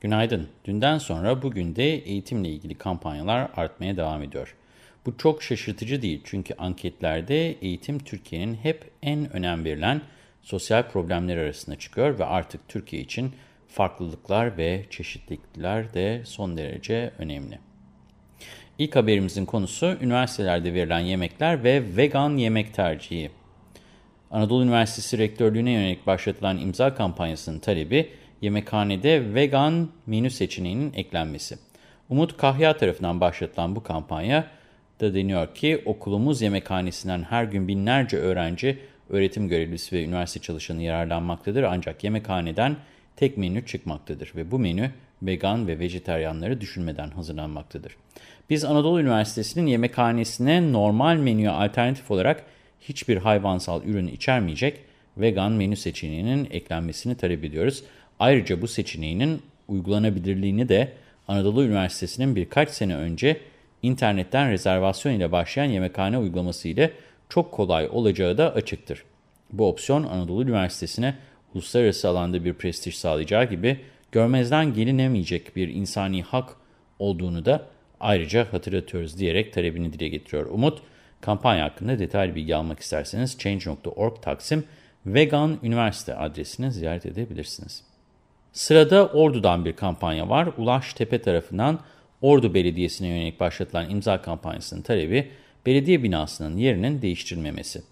Günaydın. Dünden sonra bugün de eğitimle ilgili kampanyalar artmaya devam ediyor. Bu çok şaşırtıcı değil çünkü anketlerde eğitim Türkiye'nin hep en önem verilen sosyal problemler arasında çıkıyor ve artık Türkiye için farklılıklar ve çeşitlilikler de son derece önemli. İlk haberimizin konusu üniversitelerde verilen yemekler ve vegan yemek tercihi. Anadolu Üniversitesi Rektörlüğü'ne yönelik başlatılan imza kampanyasının talebi yemekhanede vegan menü seçeneğinin eklenmesi. Umut Kahya tarafından başlatılan bu kampanya da deniyor ki okulumuz yemekhanesinden her gün binlerce öğrenci, öğretim görevlisi ve üniversite çalışanı yararlanmaktadır. Ancak yemekhaneden tek menü çıkmaktadır ve bu menü vegan ve vejeteryanları düşünmeden hazırlanmaktadır. Biz Anadolu Üniversitesi'nin yemekhanesine normal menüye alternatif olarak hiçbir hayvansal ürün içermeyecek vegan menü seçeneğinin eklenmesini talep ediyoruz. Ayrıca bu seçeneğinin uygulanabilirliğini de Anadolu Üniversitesi'nin birkaç sene önce internetten rezervasyon ile başlayan yemekhane uygulaması ile çok kolay olacağı da açıktır. Bu opsiyon Anadolu Üniversitesi'ne uluslararası alanda bir prestij sağlayacağı gibi görmezden gelinemeyecek bir insani hak olduğunu da ayrıca hatırlatıyoruz diyerek talebini dile getiriyor. Umut, kampanya hakkında detaylı bilgi almak isterseniz change.org taksim vegan üniversite adresini ziyaret edebilirsiniz. Sırada Ordu'dan bir kampanya var. Ulaş Tepe tarafından Ordu Belediyesi'ne yönelik başlatılan imza kampanyasının talebi belediye binasının yerinin değiştirilmemesi.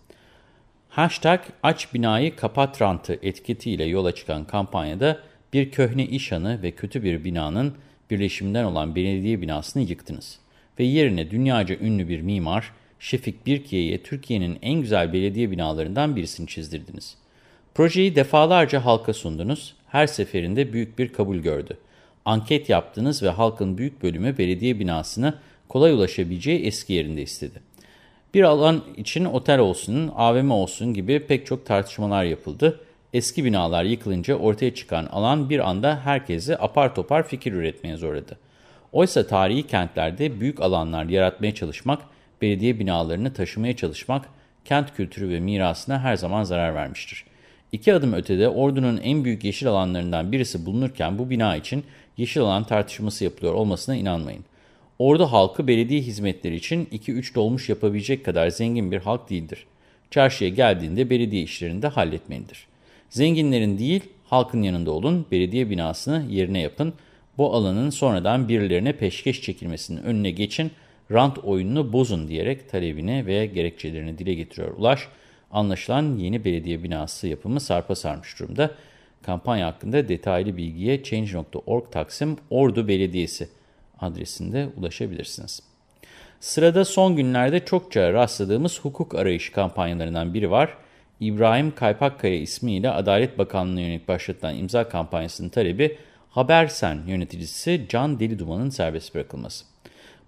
Hashtag aç binayı kapat rantı etiketiyle yola çıkan kampanyada bir köhne işhanı ve kötü bir binanın birleşiminden olan belediye binasını yıktınız. Ve yerine dünyaca ünlü bir mimar Şefik Birkiye'ye Türkiye'nin en güzel belediye binalarından birisini çizdirdiniz. Projeyi defalarca halka sundunuz, her seferinde büyük bir kabul gördü. Anket yaptınız ve halkın büyük bölümü belediye binasına kolay ulaşabileceği eski yerinde istedi. Bir alan için otel olsun, AVM olsun gibi pek çok tartışmalar yapıldı. Eski binalar yıkılınca ortaya çıkan alan bir anda herkesi apar topar fikir üretmeye zorladı. Oysa tarihi kentlerde büyük alanlar yaratmaya çalışmak, belediye binalarını taşımaya çalışmak, kent kültürü ve mirasına her zaman zarar vermiştir. İki adım ötede ordunun en büyük yeşil alanlarından birisi bulunurken bu bina için yeşil alan tartışması yapılıyor olmasına inanmayın. Ordu halkı belediye hizmetleri için 2-3 dolmuş yapabilecek kadar zengin bir halk değildir. Çarşıya geldiğinde belediye işlerini de halletmelidir. Zenginlerin değil, halkın yanında olun, belediye binasını yerine yapın, bu alanın sonradan birilerine peşkeş çekilmesinin önüne geçin, rant oyununu bozun diyerek talebini ve gerekçelerini dile getiriyor Ulaş. Anlaşılan yeni belediye binası yapımı sarpa sarmış durumda. Kampanya hakkında detaylı bilgiye change.org Taksim Ordu Belediyesi adresinde ulaşabilirsiniz. Sırada son günlerde çokça rastladığımız hukuk arayış kampanyalarından biri var. İbrahim Kaypakkaya ismiyle Adalet Bakanlığı'na yönelik başlatılan imza kampanyasının talebi Habersen yöneticisi Can Deliduman'ın serbest bırakılması.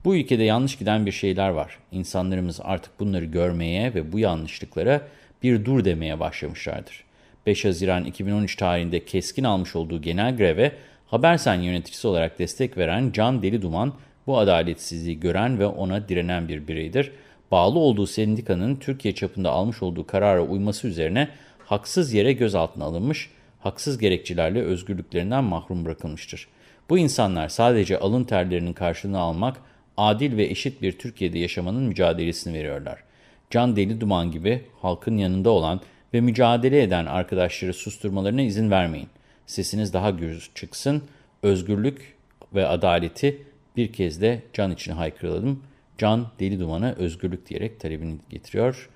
Bu ülkede yanlış giden bir şeyler var. İnsanlarımız artık bunları görmeye ve bu yanlışlıklara bir dur demeye başlamışlardır. 5 Haziran 2013 tarihinde keskin almış olduğu genel greve Habersen yöneticisi olarak destek veren Can Deliduman bu adaletsizliği gören ve ona direnen bir bireydir. Bağlı olduğu sendikanın Türkiye çapında almış olduğu karara uyması üzerine haksız yere gözaltına alınmış, haksız gerekçelerle özgürlüklerinden mahrum bırakılmıştır. Bu insanlar sadece alın terlerinin karşılığını almak, adil ve eşit bir Türkiye'de yaşamanın mücadelesini veriyorlar. Can Deli Duman gibi halkın yanında olan ve mücadele eden arkadaşları susturmalarına izin vermeyin. Sesiniz daha gür çıksın, özgürlük ve adaleti bir kez de can için haykıralım. Can Deli Duman'a özgürlük diyerek talebini getiriyor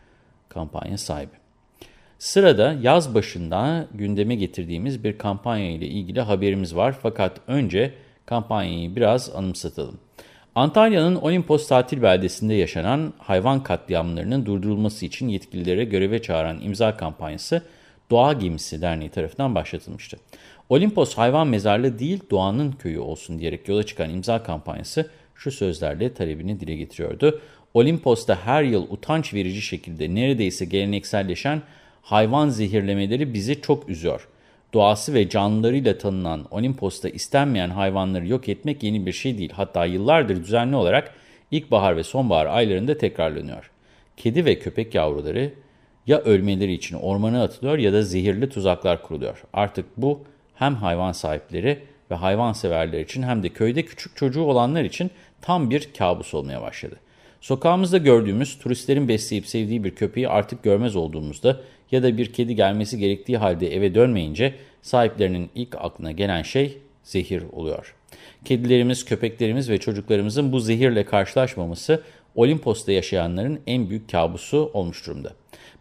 kampanya sahibi. Sırada yaz başında gündeme getirdiğimiz bir kampanya ile ilgili haberimiz var. Fakat önce kampanyayı biraz anımsatalım. Antalya'nın Olimpos tatil beldesinde yaşanan hayvan katliamlarının durdurulması için yetkililere göreve çağıran imza kampanyası Doğa Gemisi Derneği tarafından başlatılmıştı. Olimpos hayvan mezarlığı değil doğanın köyü olsun diyerek yola çıkan imza kampanyası şu sözlerle talebini dile getiriyordu. Olimpos'ta her yıl utanç verici şekilde neredeyse gelenekselleşen hayvan zehirlemeleri bizi çok üzüyor. Doğası ve canlılarıyla tanınan Olimpos'ta istenmeyen hayvanları yok etmek yeni bir şey değil. Hatta yıllardır düzenli olarak ilkbahar ve sonbahar aylarında tekrarlanıyor. Kedi ve köpek yavruları ya ölmeleri için ormana atılıyor ya da zehirli tuzaklar kuruluyor. Artık bu hem hayvan sahipleri ve hayvan severler için hem de köyde küçük çocuğu olanlar için tam bir kabus olmaya başladı. Sokağımızda gördüğümüz turistlerin besleyip sevdiği bir köpeği artık görmez olduğumuzda ya da bir kedi gelmesi gerektiği halde eve dönmeyince sahiplerinin ilk aklına gelen şey zehir oluyor. Kedilerimiz, köpeklerimiz ve çocuklarımızın bu zehirle karşılaşmaması Olimpos'ta yaşayanların en büyük kabusu olmuş durumda.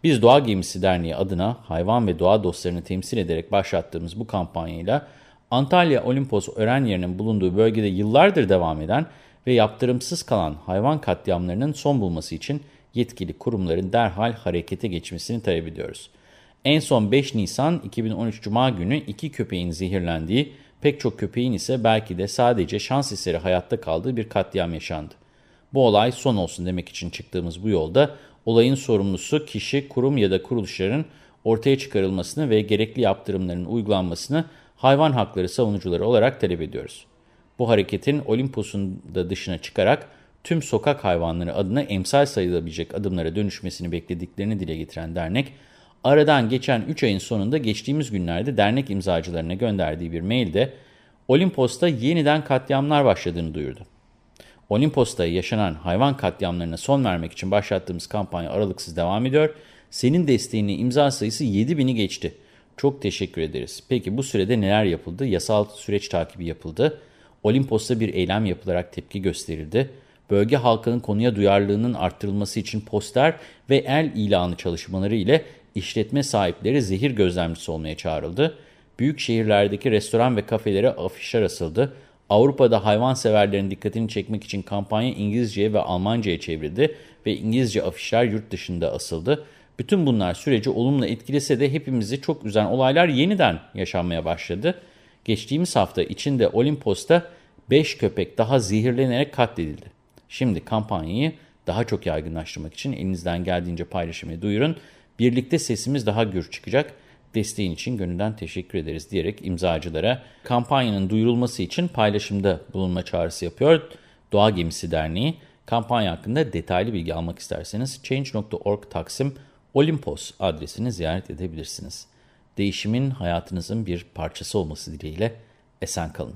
Biz Doğa Gemisi Derneği adına hayvan ve doğa dostlarını temsil ederek başlattığımız bu kampanyayla Antalya Olimpos öğren yerinin bulunduğu bölgede yıllardır devam eden ve yaptırımsız kalan hayvan katliamlarının son bulması için yetkili kurumların derhal harekete geçmesini talep ediyoruz. En son 5 Nisan 2013 Cuma günü iki köpeğin zehirlendiği, pek çok köpeğin ise belki de sadece şans eseri hayatta kaldığı bir katliam yaşandı. Bu olay son olsun demek için çıktığımız bu yolda olayın sorumlusu kişi, kurum ya da kuruluşların ortaya çıkarılmasını ve gerekli yaptırımların uygulanmasını hayvan hakları savunucuları olarak talep ediyoruz. Bu hareketin Olimpos'un da dışına çıkarak tüm sokak hayvanları adına emsal sayılabilecek adımlara dönüşmesini beklediklerini dile getiren dernek, aradan geçen 3 ayın sonunda geçtiğimiz günlerde dernek imzacılarına gönderdiği bir mailde Olimpos'ta yeniden katliamlar başladığını duyurdu. Olimpos'ta yaşanan hayvan katliamlarına son vermek için başlattığımız kampanya aralıksız devam ediyor. Senin desteğini imza sayısı 7000'i geçti. Çok teşekkür ederiz. Peki bu sürede neler yapıldı? Yasal süreç takibi yapıldı. Olimpos'ta bir eylem yapılarak tepki gösterildi. Bölge halkının konuya duyarlılığının arttırılması için poster ve el ilanı çalışmaları ile işletme sahipleri zehir gözlemcisi olmaya çağrıldı. Büyük şehirlerdeki restoran ve kafelere afişler asıldı. Avrupa'da hayvanseverlerin dikkatini çekmek için kampanya İngilizceye ve Almanca'ya çevrildi ve İngilizce afişler yurt dışında asıldı. Bütün bunlar süreci olumlu etkilese de hepimizi çok üzen olaylar yeniden yaşanmaya başladı. Geçtiğimiz hafta içinde Olimpos'ta 5 köpek daha zehirlenerek katledildi. Şimdi kampanyayı daha çok yaygınlaştırmak için elinizden geldiğince paylaşmayı duyurun. Birlikte sesimiz daha gür çıkacak. Desteğin için gönülden teşekkür ederiz diyerek imzacılara kampanyanın duyurulması için paylaşımda bulunma çağrısı yapıyor. Doğa Gemisi Derneği kampanya hakkında detaylı bilgi almak isterseniz change.org taksim Olimpos adresini ziyaret edebilirsiniz. Değişimin hayatınızın bir parçası olması dileğiyle esen kalın.